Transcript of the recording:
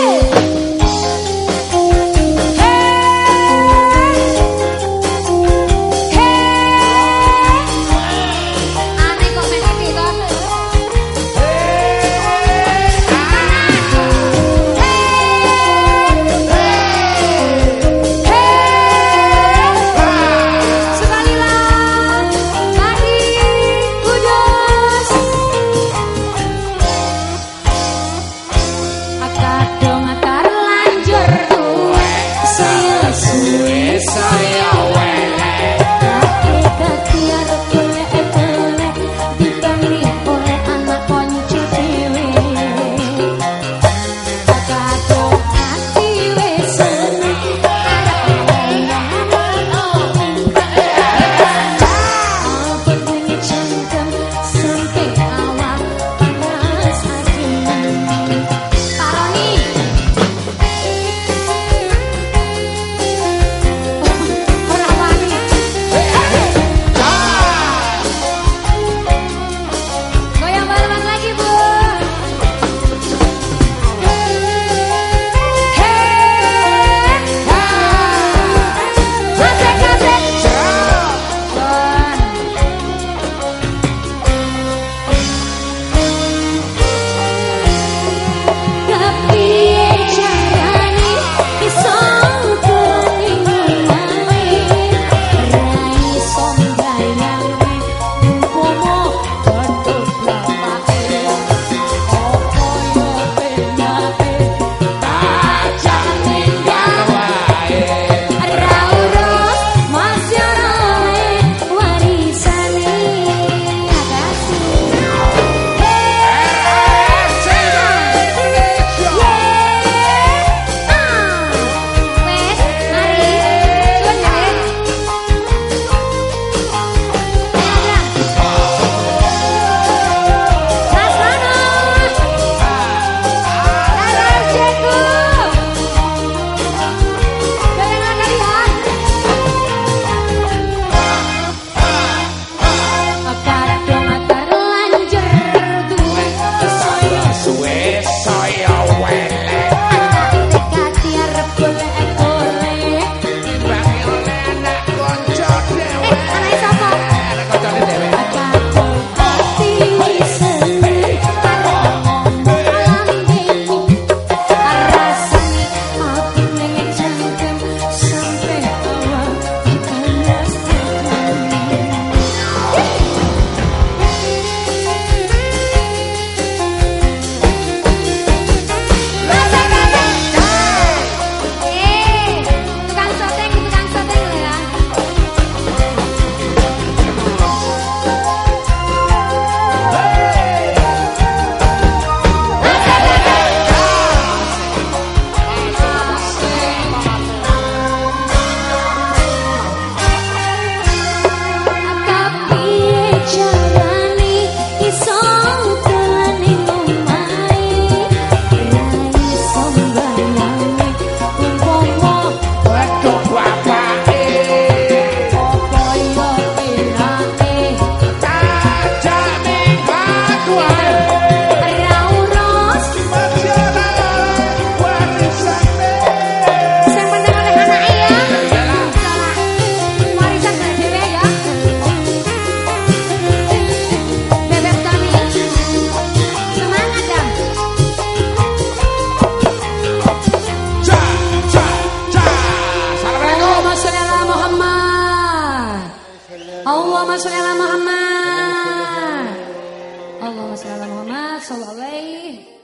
Oh. Allahumma sholli Muhammad. Allahumma sholli ala Muhammad sallallahu alaihi